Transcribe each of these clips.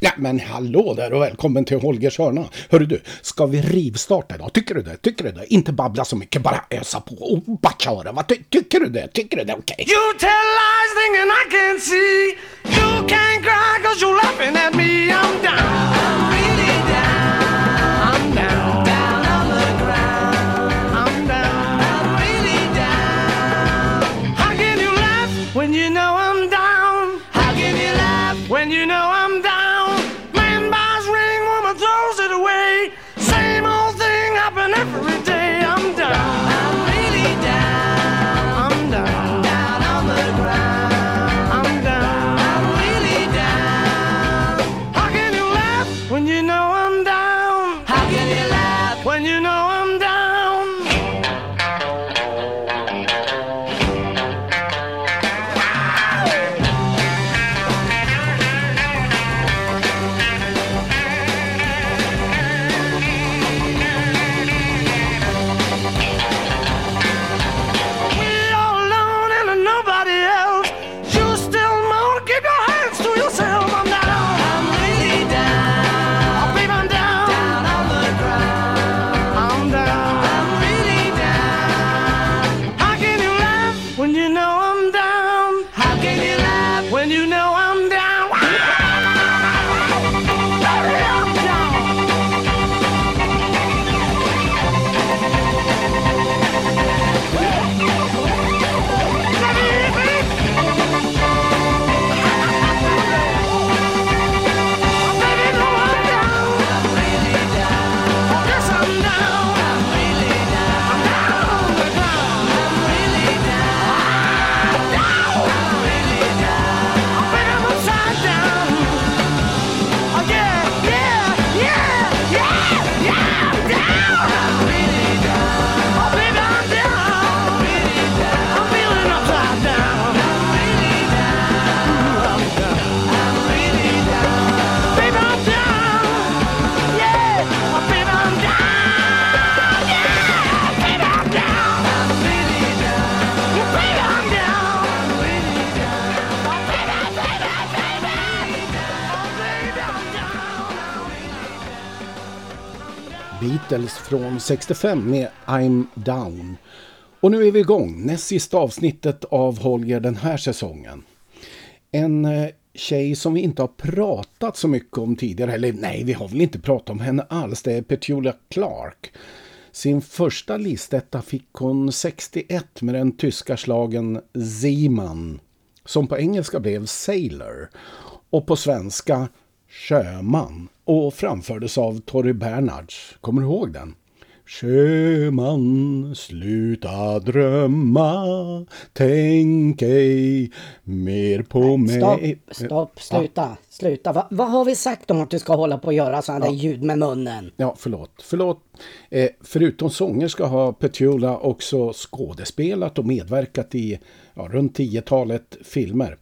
Ja, men hallå där och välkommen till Holgers hörna. Hörru du, ska vi rivstarta idag? Tycker du det? Tycker du det? Inte babbla så mycket, bara ösa på och bara köra. Vad Ty tycker du det? Tycker du det? Okej. Okay. You tell lies thinking I can see You can't cry cause you're laughing at me I'm från 65 med I'm Down. Och nu är vi igång, näst sista avsnittet av Holger den här säsongen. En eh, tjej som vi inte har pratat så mycket om tidigare, eller nej, vi har väl inte pratat om henne alls, det är Petula Clark. Sin första listetta fick hon 61 med den tyska slagen Seaman, som på engelska blev Sailor, och på svenska Sjöman, och framfördes av Torry Bernhards. Kommer du ihåg den? Sjöman, sluta drömma, tänk ej mer på mig. Stopp, stopp, sluta, sluta. Va, vad har vi sagt om att du ska hålla på och göra sådana där ljud med munnen? Ja, förlåt. Förlåt. Eh, förutom sångerska har Petula också skådespelat och medverkat i ja, runt tiotalet filmer.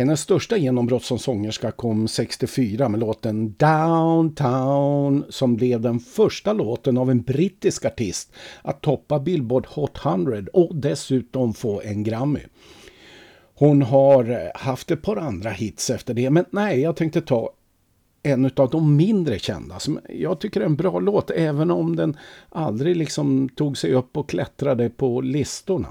Hennes största genombrott som sångerska kom 64 med låten Downtown som blev den första låten av en brittisk artist att toppa Billboard Hot 100 och dessutom få en Grammy. Hon har eh, haft ett par andra hits efter det, men nej, jag tänkte ta en av de mindre kända som jag tycker är en bra låt, även om den aldrig liksom tog sig upp och klättrade på listorna.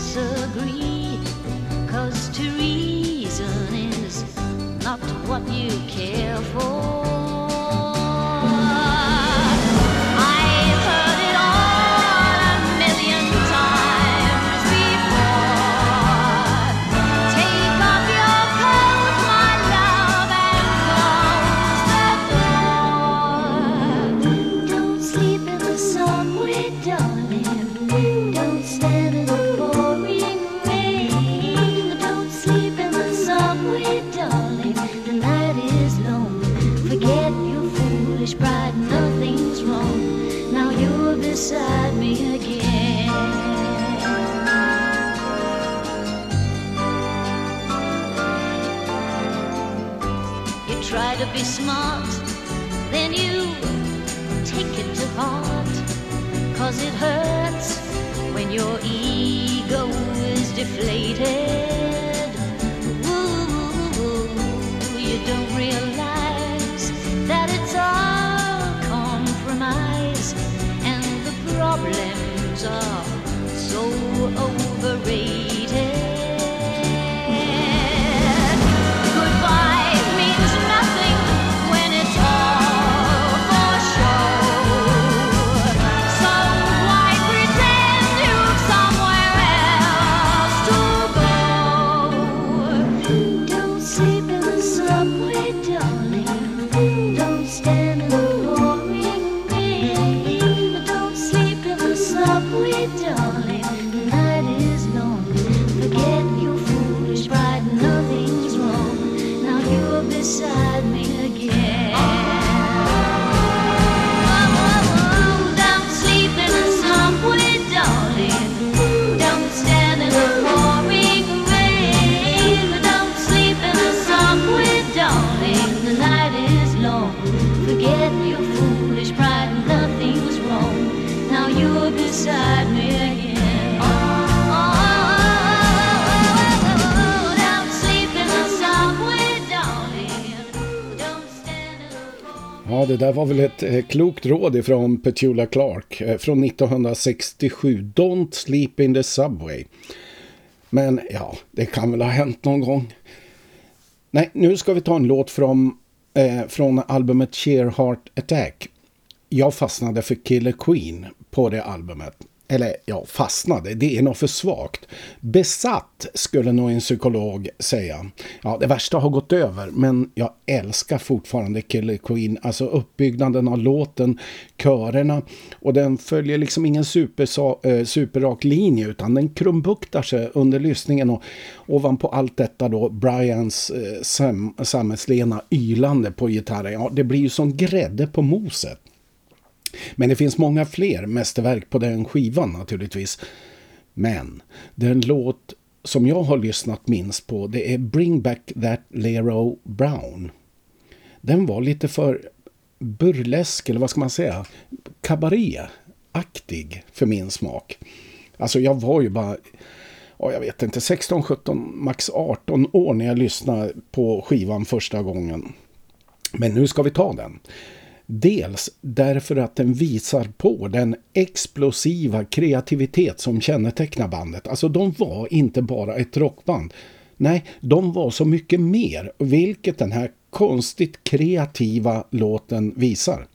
Disagree, cause to reason is not what you care for. Beside me again. You try to be smart, then you take it to heart. Cause it hurts when your ego is deflated. Problems are so overrated. Ja, det där var väl ett eh, klokt råd ifrån Petula Clark eh, från 1967. Don't sleep in the subway. Men ja, det kan väl ha hänt någon gång. Nej, nu ska vi ta en låt från, eh, från albumet Sheer Heart Attack. Jag fastnade för Killer Queen på det albumet. Eller ja, fastnade, det är nog för svagt. Besatt skulle nog en psykolog säga. Ja, det värsta har gått över, men jag älskar fortfarande Killer Queen. Alltså uppbyggnaden av låten, körerna och den följer liksom ingen super, eh, superrak linje utan den krumbuktar sig under lyssningen och ovanpå allt detta då Brians eh, sam sammetslena ylande på gitarren. Ja, det blir ju som grädde på moset. Men det finns många fler mästerverk på den skivan naturligtvis. Men den låt som jag har lyssnat minst på det är Bring Back That Lero Brown. Den var lite för burlesk, eller vad ska man säga, kabaréaktig för min smak. Alltså jag var ju bara, ja, jag vet inte, 16, 17, max 18 år när jag lyssnade på skivan första gången. Men nu ska vi ta den. Dels därför att den visar på den explosiva kreativitet som kännetecknar bandet. Alltså de var inte bara ett rockband. Nej, de var så mycket mer, vilket den här konstigt kreativa låten visar.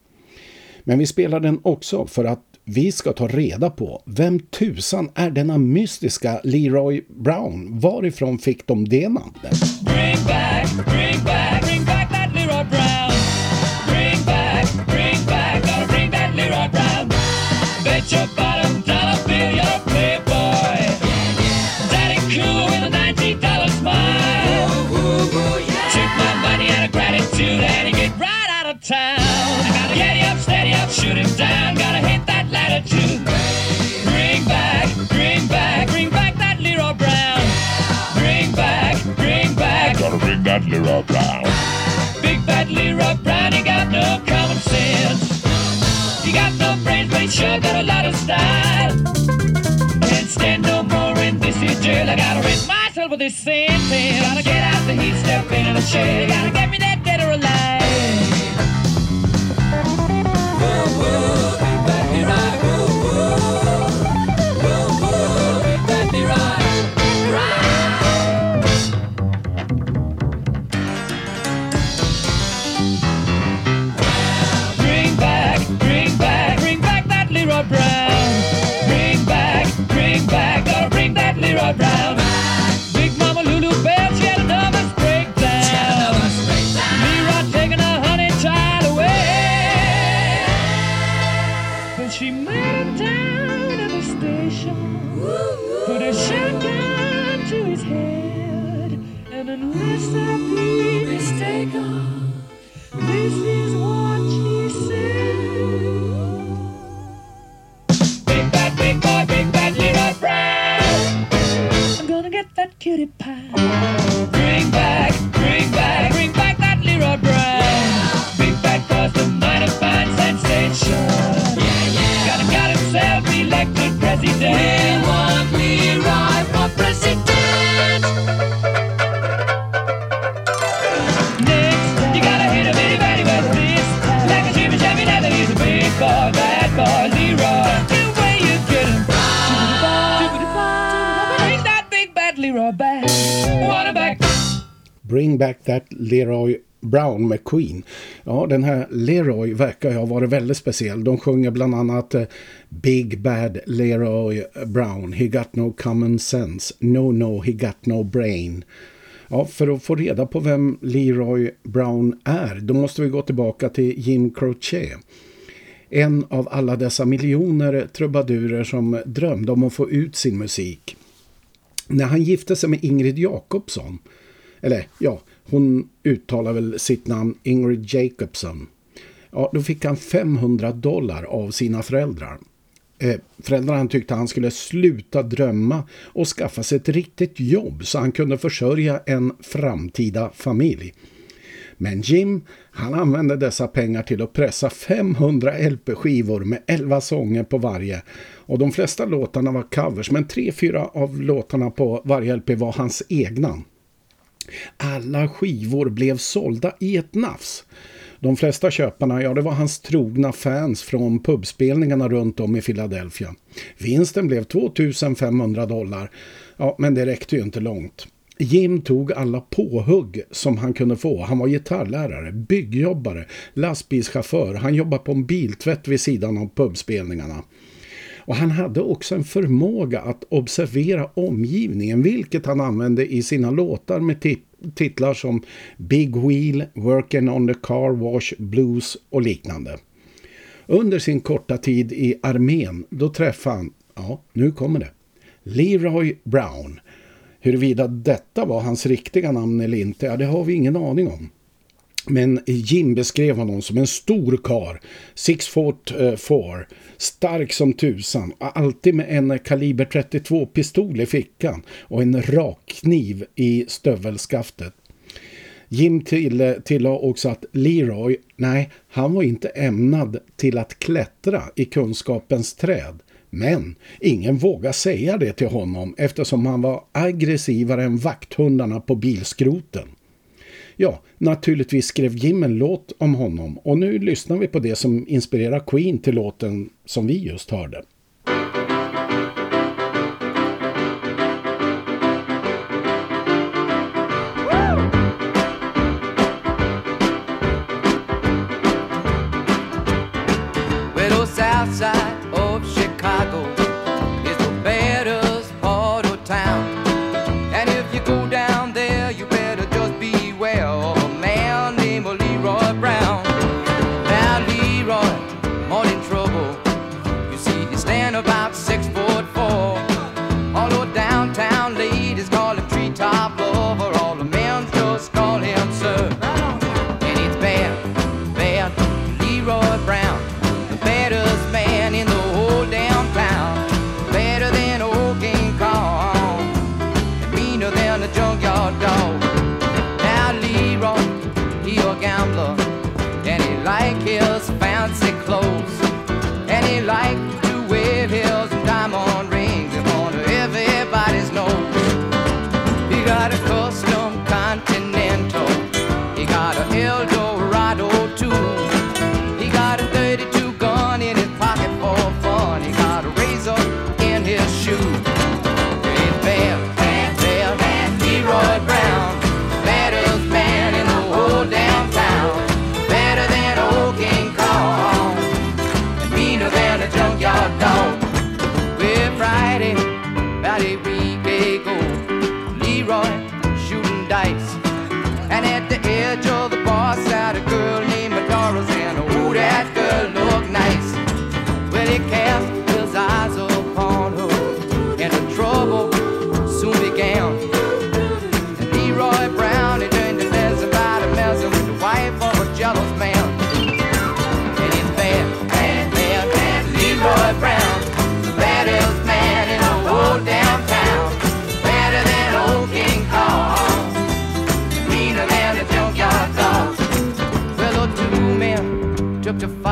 Men vi spelar den också för att vi ska ta reda på vem tusan är denna mystiska Leroy Brown? Varifrån fick de det namnet? Bring back, bring back, That Leroy Brown. Big bad Leroy Brown, he got no common sense. He got no brains, but he sure got a lot of style. Can't stand no more in this here jail. I gotta rid myself of this sentence. Gotta get out the heat, step into the shade. Gotta get me that back that cutie pie. Bring back, bring back, bring back that Leroy Brown. Yeah. Big Fat Crosby might have fine sensation. Yeah, yeah. Gotta got himself elected president. Yeah. Bring Back That Leroy Brown med Queen. Ja, den här Leroy verkar ju ha varit väldigt speciell. De sjunger bland annat eh, Big Bad Leroy Brown. He got no common sense. No, no, he got no brain. Ja, för att få reda på vem Leroy Brown är, då måste vi gå tillbaka till Jim Croce. En av alla dessa miljoner trubadurer som drömde om att få ut sin musik. När han gifte sig med Ingrid Jakobsson, eller ja, hon uttalar väl sitt namn Ingrid Jacobson. Ja, då fick han 500 dollar av sina föräldrar. Eh, föräldrarna tyckte han skulle sluta drömma och skaffa sig ett riktigt jobb så han kunde försörja en framtida familj. Men Jim, han använde dessa pengar till att pressa 500 LP-skivor med 11 sånger på varje. Och de flesta låtarna var covers, men tre, fyra av låtarna på varje LP var hans egna. Alla skivor blev sålda i ett nafs. De flesta köparna, ja det var hans trogna fans från pubspelningarna runt om i Philadelphia. Vinsten blev 2500 dollar, ja men det räckte ju inte långt. Jim tog alla påhugg som han kunde få. Han var gitarrlärare, byggjobbare, lastbilschaufför. Han jobbade på en biltvätt vid sidan av pubspelningarna. Och han hade också en förmåga att observera omgivningen, vilket han använde i sina låtar med tit titlar som Big Wheel, Working on the Car Wash Blues och liknande. Under sin korta tid i armén, då träffade han, ja, nu kommer det, Leroy Brown. Huruvida detta var hans riktiga namn eller inte, ja, det har vi ingen aning om. Men Jim beskrev honom som en stor kar, six foot uh, four, stark som tusan, alltid med en kaliber 32 pistol i fickan och en rak kniv i stövelskaftet. Jim till, eh, tillade också att Leroy, nej, han var inte ämnad till att klättra i kunskapens träd. Men ingen vågade säga det till honom eftersom han var aggressivare än vakthundarna på bilskroten. Ja, naturligtvis skrev Jim en låt om honom och nu lyssnar vi på det som inspirerar Queen till låten som vi just hörde.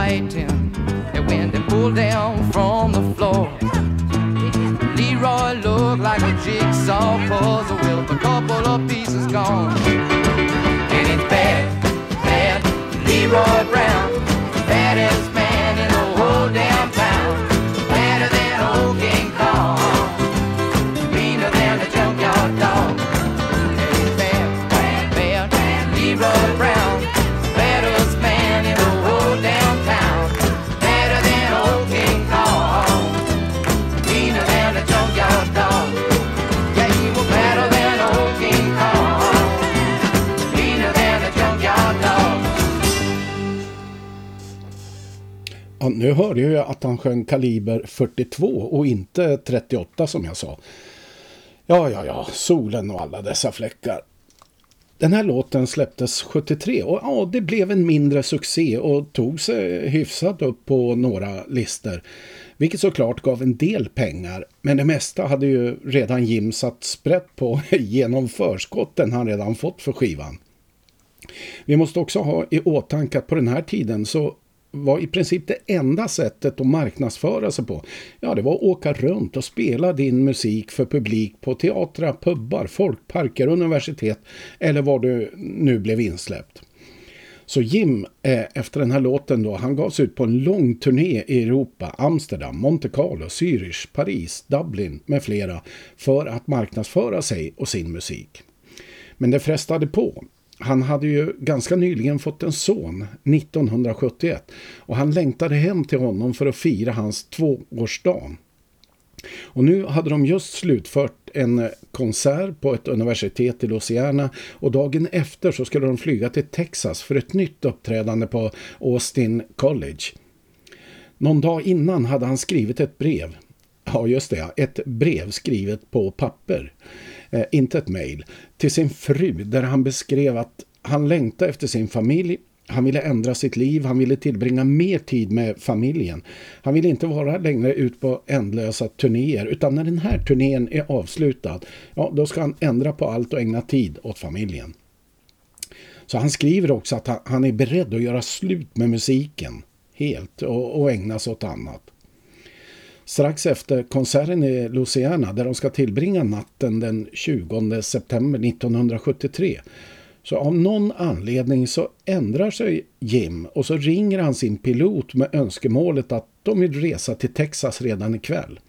Fighting, and when they pulled down from the floor, Leroy looked like a jigsaw puzzle with a couple of pieces gone. Ja, nu hörde jag att han sjöng kaliber 42 och inte 38 som jag sa. Ja, ja, ja, solen och alla dessa fläckar. Den här låten släpptes 73 och ja, det blev en mindre succé och tog sig hyfsat upp på några listor. Vilket såklart gav en del pengar, men det mesta hade ju redan Jim satt sprätt på genom förskotten han redan fått för skivan. Vi måste också ha i åtanke att på den här tiden så var i princip det enda sättet att marknadsföra sig på. Ja, det var att åka runt och spela din musik för publik på teatrar, pubbar, folkparker, universitet eller var du nu blev insläppt. Så Jim, eh, efter den här låten då, han gav sig ut på en lång turné i Europa, Amsterdam, Monte Carlo, Zürich, Paris, Dublin med flera för att marknadsföra sig och sin musik. Men det frestade på. Han hade ju ganska nyligen fått en son, 1971, och han längtade hem till honom för att fira hans tvåårsdag. Och nu hade de just slutfört en konsert på ett universitet i Louisiana och dagen efter så skulle de flyga till Texas för ett nytt uppträdande på Austin College. Någon dag innan hade han skrivit ett brev. Ja, just det, ett brev skrivet på papper. Eh, inte ett mejl. Till sin fru där han beskrev att han längtade efter sin familj han ville ändra sitt liv, han ville tillbringa mer tid med familjen. Han ville inte vara längre ut på ändlösa turnéer utan när den här turnén är avslutad, ja då ska han ändra på allt och ägna tid åt familjen. Så han skriver också att han är beredd att göra slut med musiken helt och, och ägna sig åt annat. Strax efter konserten i Louisiana där de ska tillbringa natten den 20 september 1973 så av någon anledning så ändrar sig Jim och så ringer han sin pilot med önskemålet att de vill resa till Texas redan ikväll.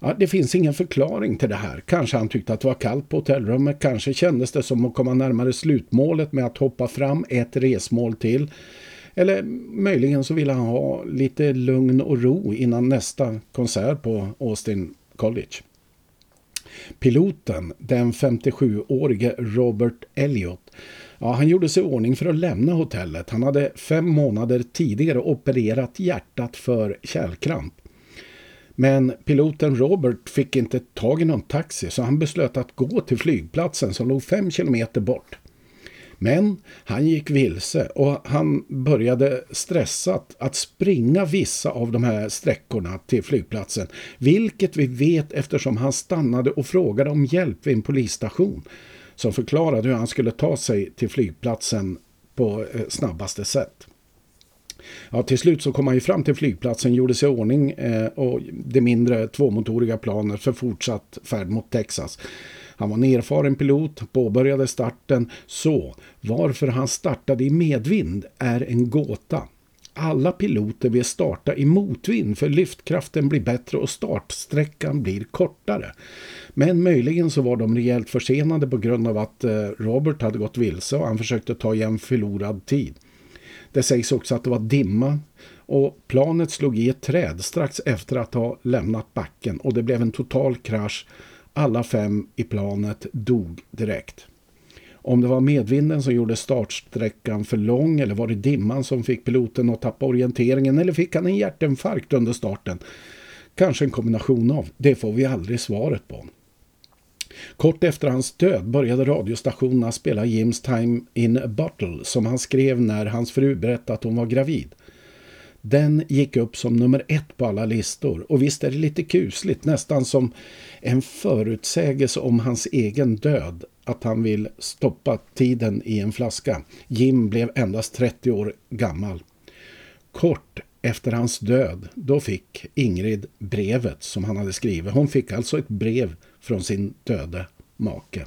Ja, det finns ingen förklaring till det här. Kanske han tyckte att det var kallt på hotellrummet. Kanske kändes det som att komma närmare slutmålet med att hoppa fram ett resmål till. Eller möjligen så ville han ha lite lugn och ro innan nästa konsert på Austin College. Piloten, den 57-årige Robert Elliot, ja, han gjorde sig i ordning för att lämna hotellet. Han hade fem månader tidigare opererat hjärtat för kärlkramp. Men piloten Robert fick inte tag i någon taxi så han beslöt att gå till flygplatsen som låg fem kilometer bort. Men han gick vilse och han började stressat att springa vissa av de här sträckorna till flygplatsen. Vilket vi vet eftersom han stannade och frågade om hjälp vid en polisstation. Som förklarade hur han skulle ta sig till flygplatsen på eh, snabbaste sätt. Ja, till slut så kom han ju fram till flygplatsen, gjorde sig i ordning eh, och det mindre tvåmotoriga planet för fortsatt färd mot Texas. Han var en erfaren pilot, påbörjade starten, så varför han startade i medvind är en gåta. Alla piloter vill starta i motvind för lyftkraften blir bättre och startsträckan blir kortare. Men möjligen så var de rejält försenade på grund av att eh, Robert hade gått vilse och han försökte ta igen förlorad tid. Det sägs också att det var dimma och planet slog i ett träd strax efter att ha lämnat backen och det blev en total krasch alla fem i planet dog direkt. Om det var medvinden som gjorde startsträckan för lång eller var det dimman som fick piloten att tappa orienteringen eller fick han en hjärtinfarkt under starten? Kanske en kombination av. Det får vi aldrig svaret på. Kort efter hans död började radiostationerna spela Jims Time in a Bottle som han skrev när hans fru berättade att hon var gravid. Den gick upp som nummer ett på alla listor och visst är det lite kusligt, nästan som en förutsägelse om hans egen död att han vill stoppa tiden i en flaska. Jim blev endast 30 år gammal. Kort efter hans död, då fick Ingrid brevet som han hade skrivit. Hon fick alltså ett brev från sin döde make.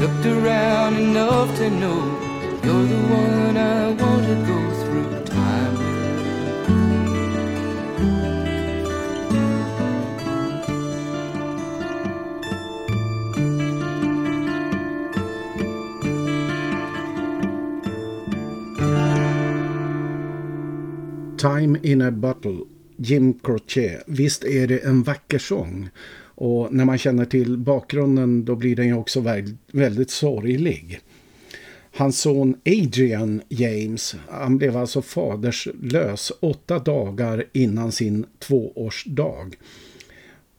Looked around enough to know you're the one I want to go through time. Time in a Bottle, Jim Croce. Visst är det en vacker sång. Och när man känner till bakgrunden då blir den ju också väldigt sorglig. Hans son Adrian James, han blev alltså faderslös åtta dagar innan sin tvåårsdag.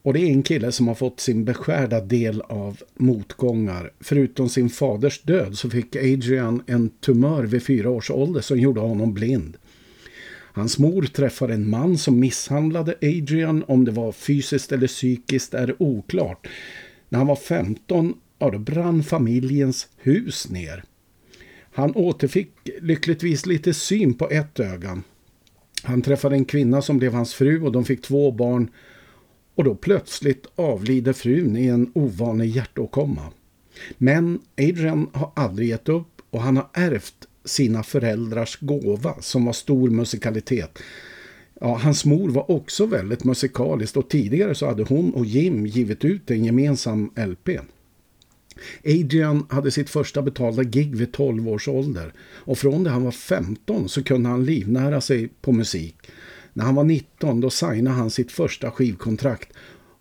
Och det är en kille som har fått sin beskärda del av motgångar. Förutom sin faders död så fick Adrian en tumör vid fyra års ålder som gjorde honom blind. Hans mor träffade en man som misshandlade Adrian. Om det var fysiskt eller psykiskt är oklart. När han var 15 ja, då brann familjens hus ner. Han återfick lyckligtvis lite syn på ett öga. Han träffade en kvinna som blev hans fru och de fick två barn. Och då plötsligt avlider frun i en ovanlig hjärtåkomma. Men Adrian har aldrig gett upp och han har ärvt sina föräldrars gåva som var stor musikalitet. Ja, hans mor var också väldigt musikalisk och tidigare så hade hon och Jim givit ut en gemensam LP. Adrian hade sitt första betalda gig vid 12 års ålder och från det han var 15 så kunde han livnära sig på musik. När han var 19 då signade han sitt första skivkontrakt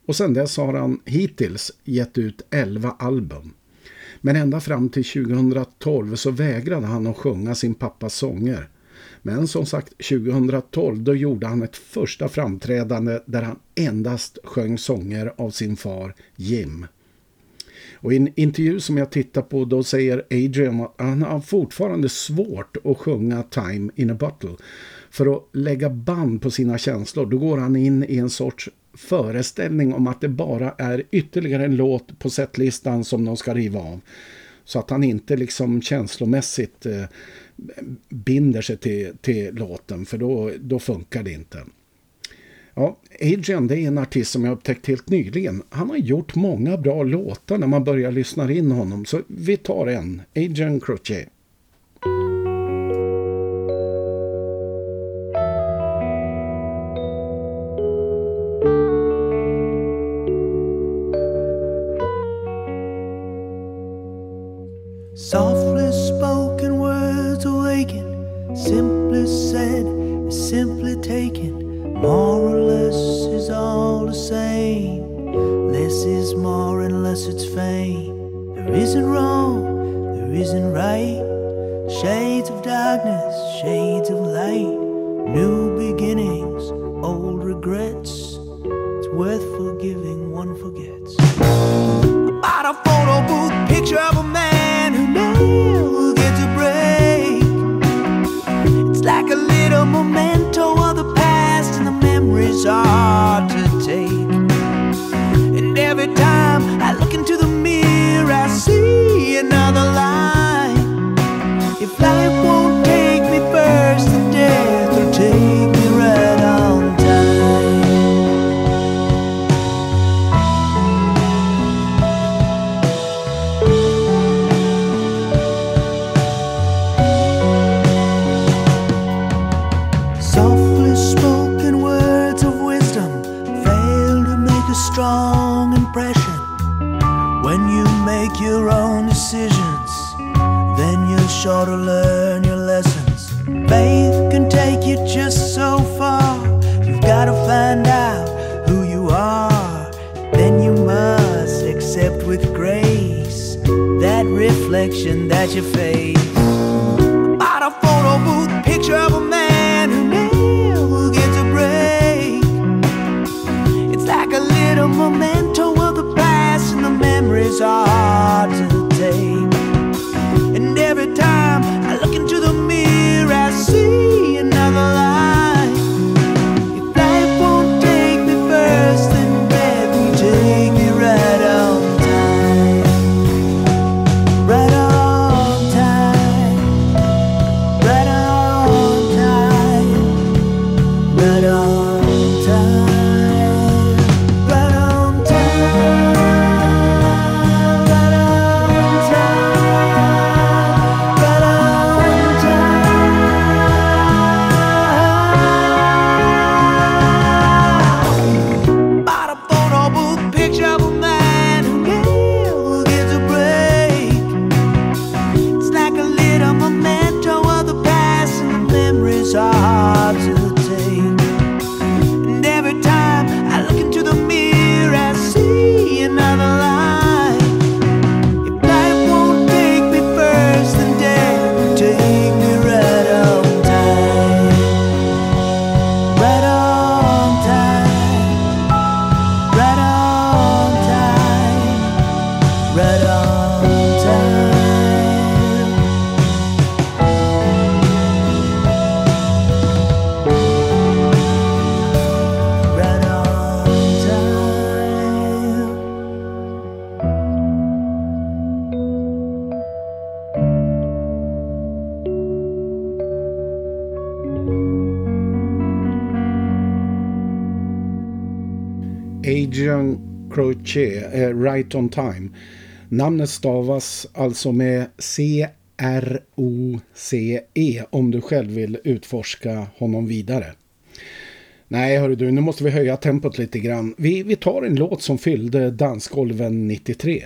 och sedan dess har han hittills gett ut 11 album. Men ända fram till 2012 så vägrade han att sjunga sin pappas sånger. Men som sagt 2012 då gjorde han ett första framträdande där han endast sjöng sånger av sin far Jim. Och i en intervju som jag tittar på då säger Adrian att han har fortfarande svårt att sjunga Time in a Bottle. För att lägga band på sina känslor då går han in i en sorts föreställning om att det bara är ytterligare en låt på setlistan som de ska riva av. Så att han inte liksom känslomässigt eh, binder sig till, till låten för då, då funkar det inte. Ja, Adrian det är en artist som jag upptäckt helt nyligen. Han har gjort många bra låtar när man börjar lyssna in honom. Så vi tar en. Adrian Crochet. Unless it's fame. There isn't wrong, there isn't right. Shades of darkness, shades of light. New beginnings, old regrets. It's worth forgiving, one forgets. About a photo booth picture of a man who never gets a break. It's like a little memento of the past, and the memories are And every time. I that you face. Croce, eh, Right on Time. Namnet stavas alltså med C-R-O-C-E om du själv vill utforska honom vidare. Nej hörru du, nu måste vi höja tempot lite grann. Vi, vi tar en låt som fyllde dansgolven 93.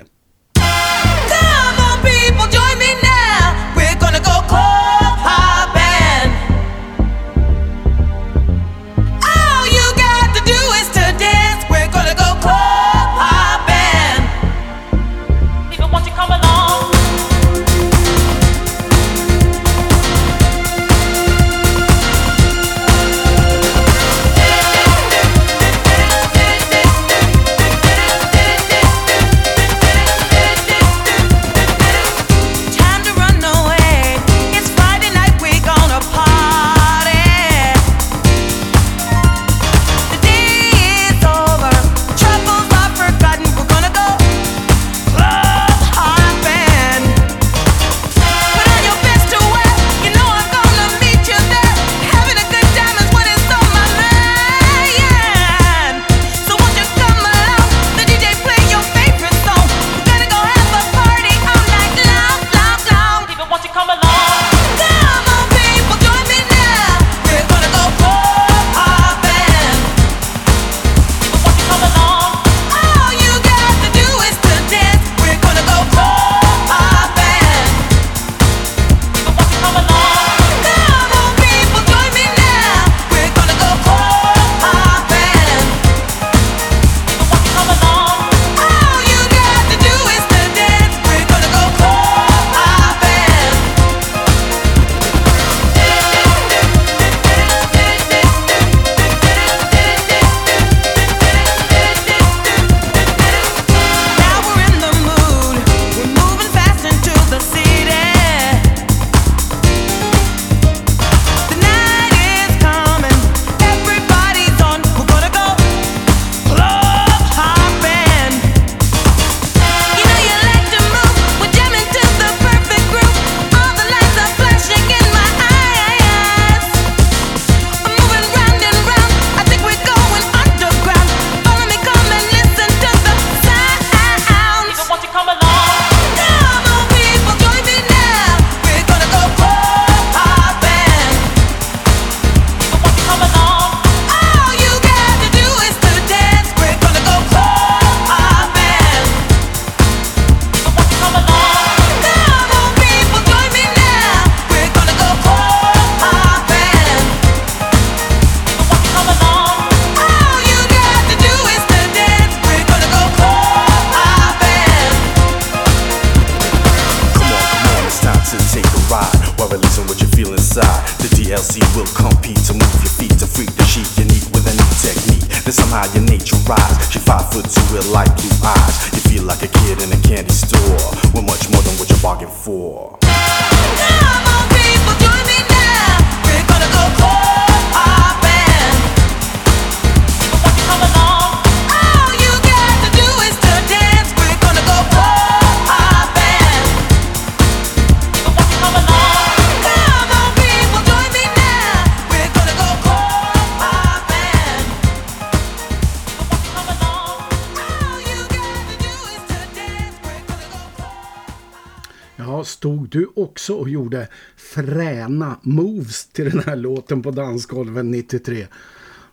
Stod du också och gjorde fräna moves till den här låten på dansgolven 93?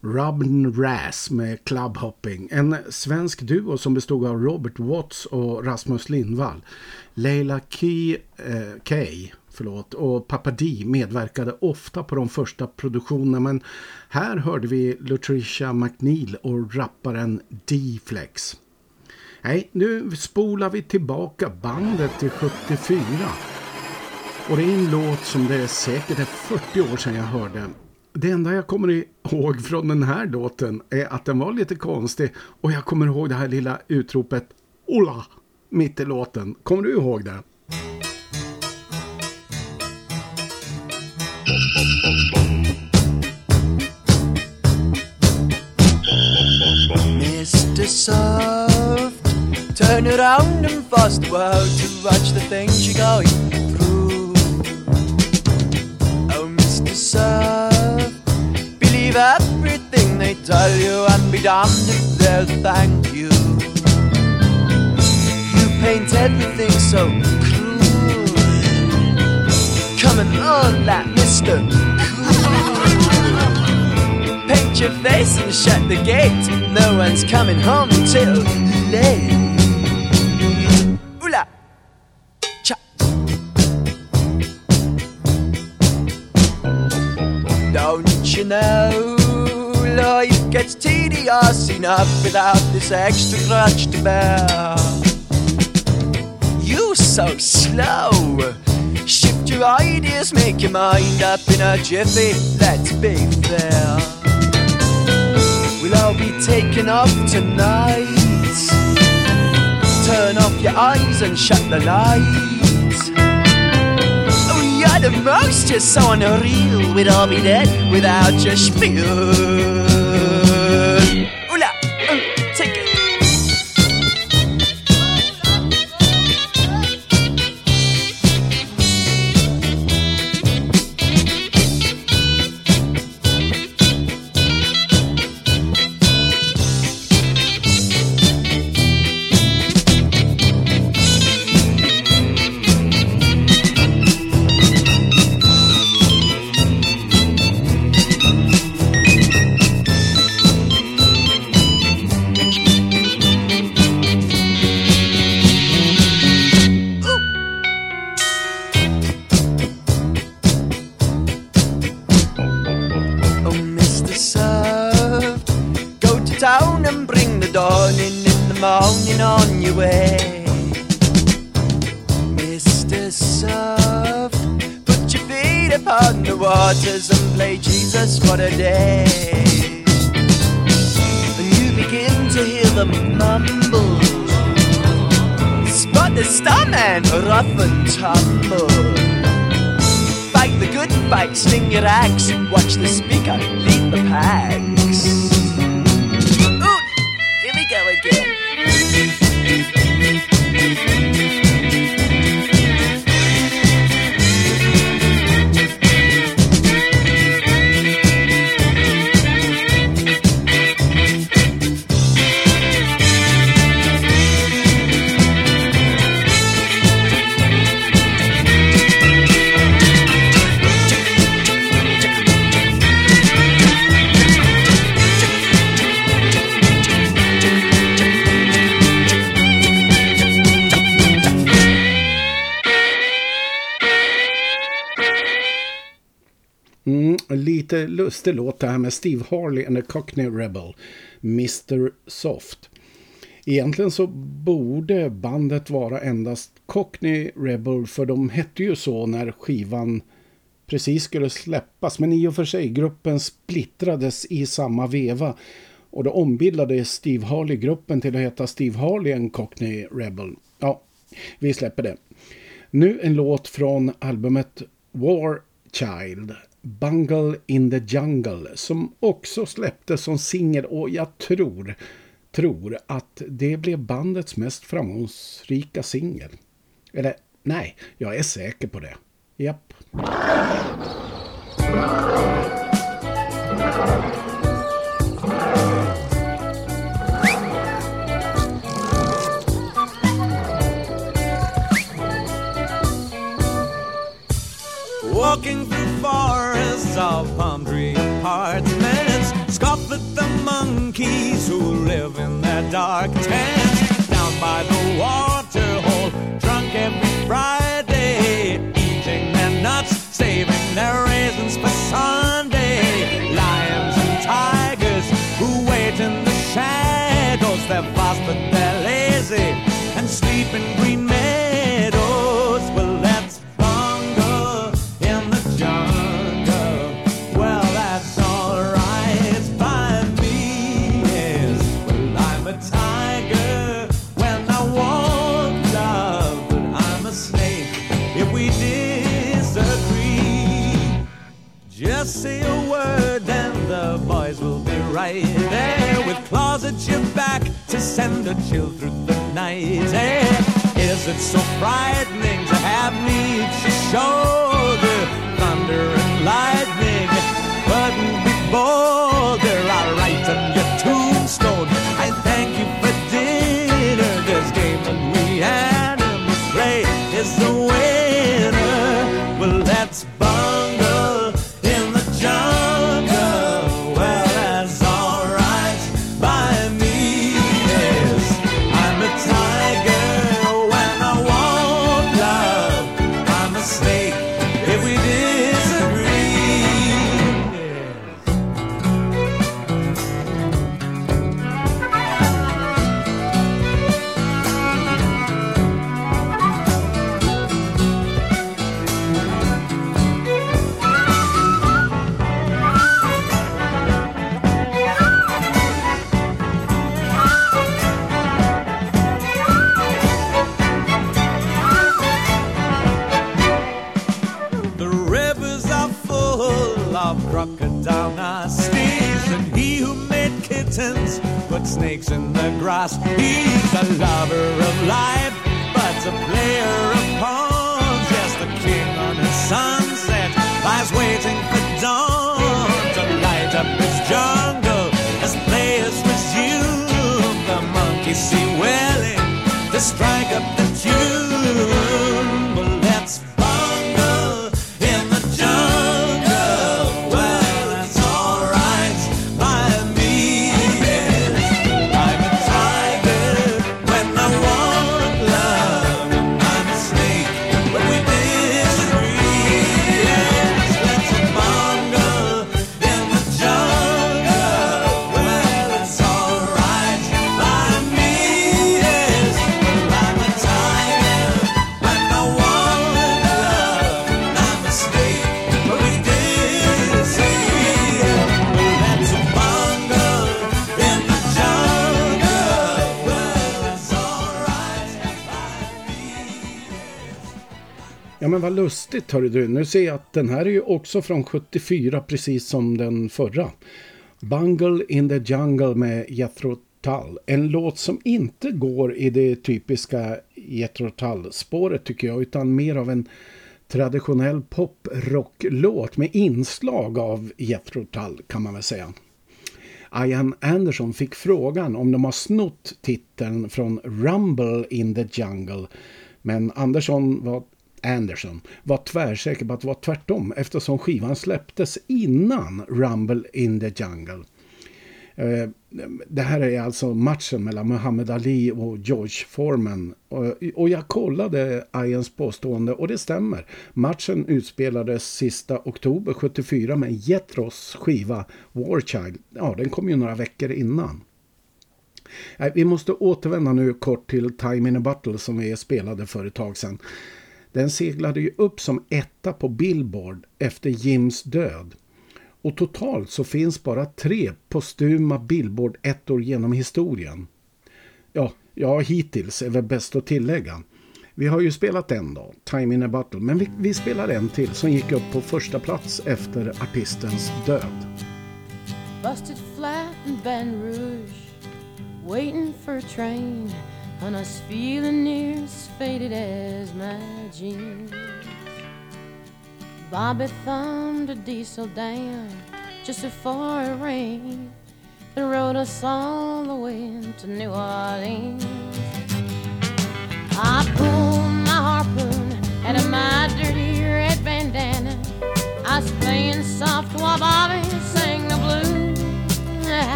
Robin Rass med Clubhopping. En svensk duo som bestod av Robert Watts och Rasmus Lindvall. Leila Key, eh, Kay förlåt, och Papa D medverkade ofta på de första produktionerna men här hörde vi Lutricia McNeil och rapparen D-Flex. Nej, nu spolar vi tillbaka bandet till 74. Och det är en låt som det är säkert är 40 år sedan jag hörde. Det enda jag kommer ihåg från den här låten är att den var lite konstig och jag kommer ihåg det här lilla utropet Ola mitt i låten. Kommer du ihåg det? Mr. Sun turn around and fast forward to watch the things you're going through. Oh, Mr. Soft, believe everything they tell you and be damned if they'll thank you. You paint everything so cruel, coming on that, Mr. Paint your face and shut the gate. No one's coming home till late. Tedious enough without this extra crutch to bear? You so slow. Shift your ideas, make your mind up in a jiffy. Let's be fair. We'll all be taken off tonight. Turn off your eyes and shut the lights. Oh, you're the most, you're so unreal. We'd all be dead without your spiel. Spot the starman, rough and tumble. Fight the good fight, sling your axe, watch the speaker, lead the packs. Ooh, here we go again. Lustig låt det här med Steve Harley and the Cockney Rebel, Mr. Soft. Egentligen så borde bandet vara endast Cockney Rebel för de hette ju så när skivan precis skulle släppas men i och för sig gruppen splittrades i samma veva och då ombildade Steve Harley gruppen till att heta Steve Harley and Cockney Rebel. Ja, vi släpper det. Nu en låt från albumet War Child, Bungle in the Jungle, som också släpptes som singel och jag tror, tror att det blev bandets mest framgångsrika singel. Eller nej, jag är säker på det. Japp. dark tent. Back to send a chill through the night. Eh, Is it so frightening to have me at your Ja men vad lustigt hörru du. Nu ser jag att den här är ju också från 74 precis som den förra. Bungle in the Jungle med Jethro Tull. En låt som inte går i det typiska Jethro Tull-spåret tycker jag utan mer av en traditionell poprocklåt med inslag av Jethro Tull kan man väl säga. Ian Anderson fick frågan om de har snott titeln från Rumble in the Jungle. Men Anderson var, Anderson var tvärsäker på att det var tvärtom eftersom skivan släpptes innan Rumble in the Jungle. Eh, det här är alltså matchen mellan Muhammad Ali och George Foreman. Eh, och- jag kollade Ians påstående och det stämmer. Matchen utspelades sista oktober 74 med Jetros skiva Warchild. Ja, den kom ju några veckor innan. Eh, vi måste återvända nu kort till Time in a Battle som vi spelade för ett tag sedan. Den seglade ju upp som etta på Billboard efter Jims död. Och totalt så finns bara tre postuma Billboard-ettor genom historien. Ja, ja, hittills är väl bäst att tillägga. Vi har ju spelat en då, Time in a Bottle, men vi, vi spelar en till som gick upp på första plats efter artistens död. Busted flat in Baton Rouge, waiting for a train, and I feeling near as faded as my jeans. Bobby thumbed a diesel down just before it rained and rode us all the way to New Orleans.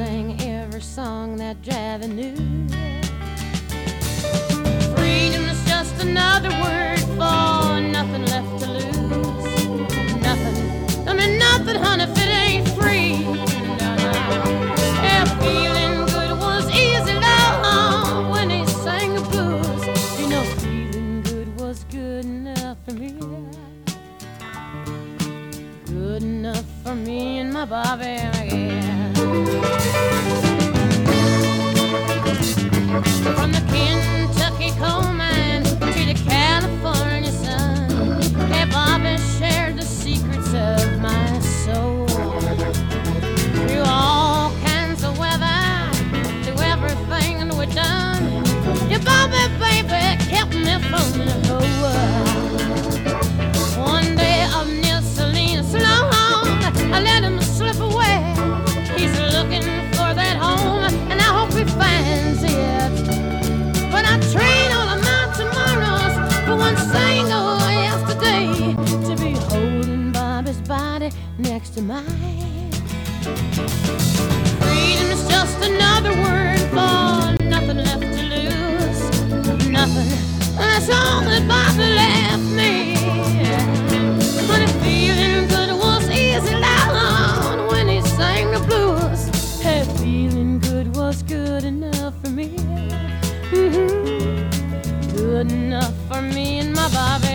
Sang every song that Javi knew. Freedom is just another word for nothing left to lose. Nothing, I mean nothing, honey, if it ain't free. Yeah, feeling good was easy, love, when he sang the blues. You know, feeling good was good enough for me. Good enough for me and my Bobby, me and my Bobby.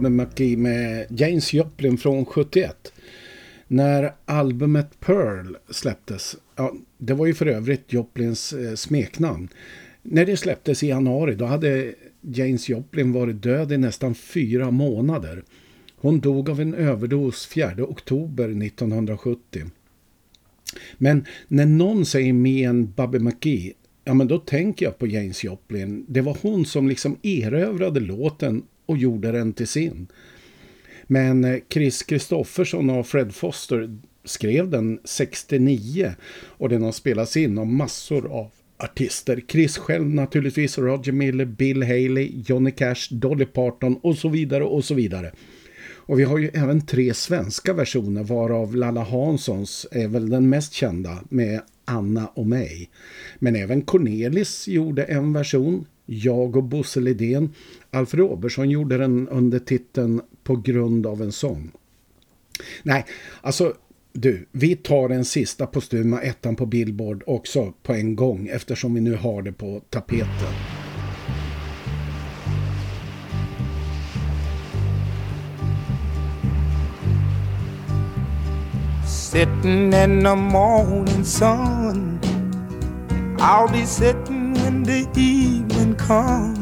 Me Bobby McGee med James Joplin från 71. När albumet Pearl släpptes, ja, det var ju för övrigt Joplins eh, smeknamn. När det släpptes i januari då hade James Joplin varit död i nästan fyra månader. Hon dog av en överdos 4 oktober 1970. Men när någon säger me and Bobby McGee, ja men då tänker jag på James Joplin. Det var hon som liksom erövrade låten och gjorde den till sin. Men eh, Chris Kristoffersson och Fred Foster skrev den 69 och den har spelats in av massor av artister. Chris själv naturligtvis, Roger Miller, Bill Haley, Johnny Cash, Dolly Parton och så vidare och så vidare. Och vi har ju även tre svenska versioner varav Lalla Hanssons är väl den mest kända med Anna och mig. Men även Cornelis gjorde en version, jag och Bosse Lidén. Alf Robertson gjorde den under titeln På grund av en sång. Nej, alltså du, vi tar den sista postuma ettan på Billboard också på en gång eftersom vi nu har det på tapeten. Sitting in the morning sun. I'll be sitting when the evening comes.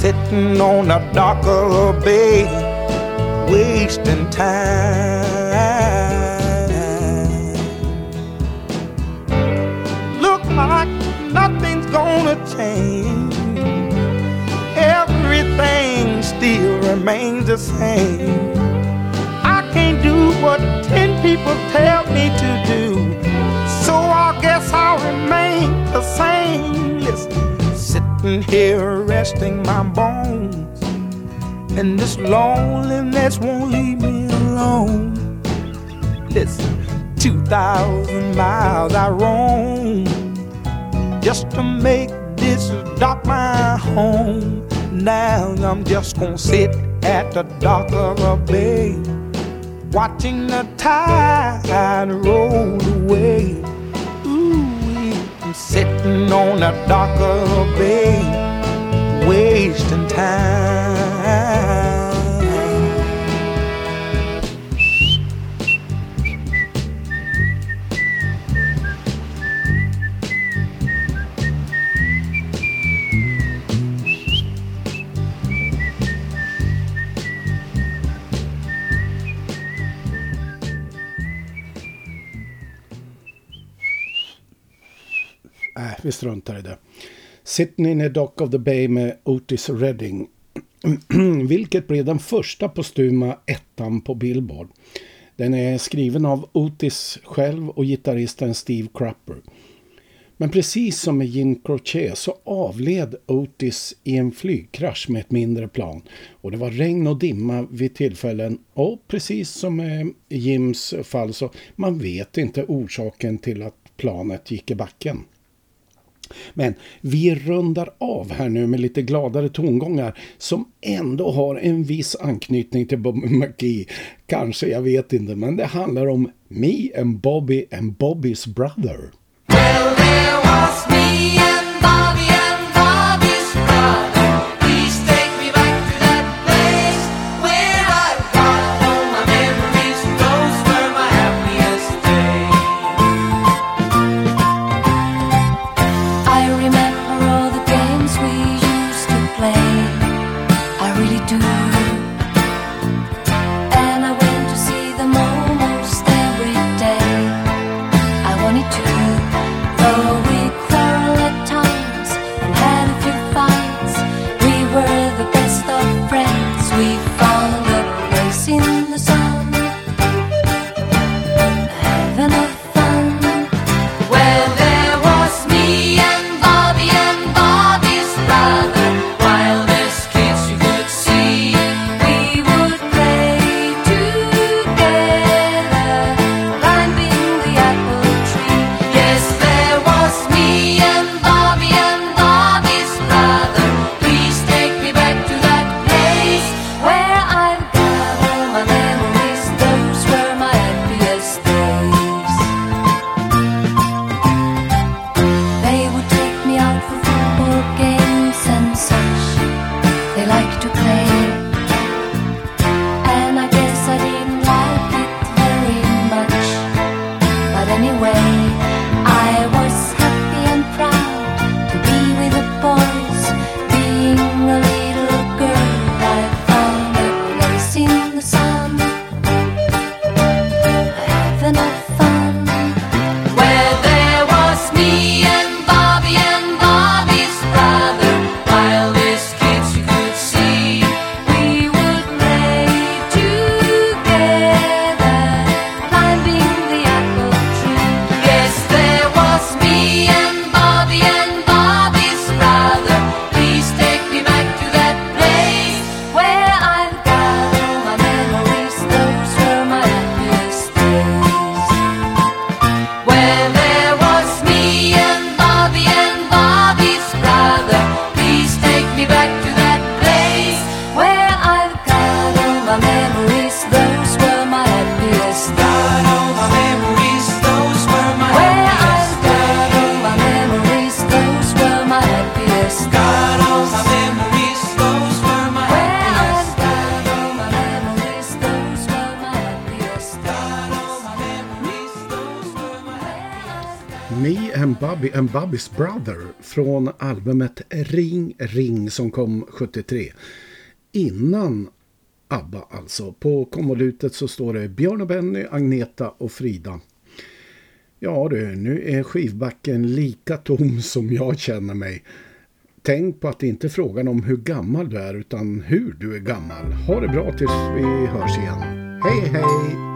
Sitting on the dock of the bay, wasting time. Look like nothing's gonna change. Everything still remains the same. I can't do what ten people tell me to do. Here resting my bones. And this loneliness won't leave me alone. Listen, 2,000 miles I roam just to make this dock my home. Now I'm just gonna sit at the dock of a bay, watching the tide roll away. I'm sitting on a dock of bay, wasting time. Vi struntar i det. ”Sydney in a Dock of the Bay med Otis Redding. Vilket blev den första postuma ettan på Billboard. Den är skriven av Otis själv och gitarristen Steve Crapper. Men precis som med Jim Croce så avled Otis i en flygkrasch med ett mindre plan. Och det var regn och dimma vid tillfällen och precis som med Jims fall så man vet inte orsaken till att planet gick i backen. Men vi rundar av här nu med lite gladare tongångar som ändå har en viss anknytning till Bobby McGee. Kanske, jag vet inte, men det handlar om Me and Bobby and Bobby's brother. Joris Brother från albumet Ring Ring som kom 73. Innan ABBA alltså. På konvolutet så står det Björn och Benny, Agneta och Frida. Ja du, nu är skivbacken lika tom som jag känner mig. Tänk på att det inte är frågan om hur gammal du är utan hur du är gammal. Ha det bra tills vi hörs igen. Hej hej!